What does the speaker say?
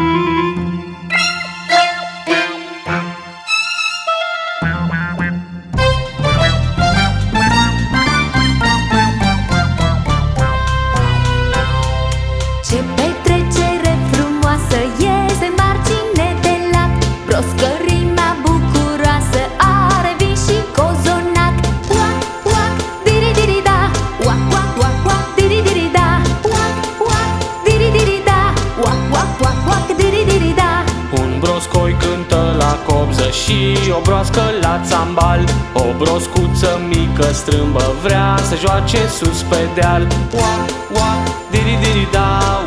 Música Roscoi cântă la copză și o broască la țambal. O broscuță mică strâmbă vrea să joace sus pe deal. Ua, ua, diri diri da,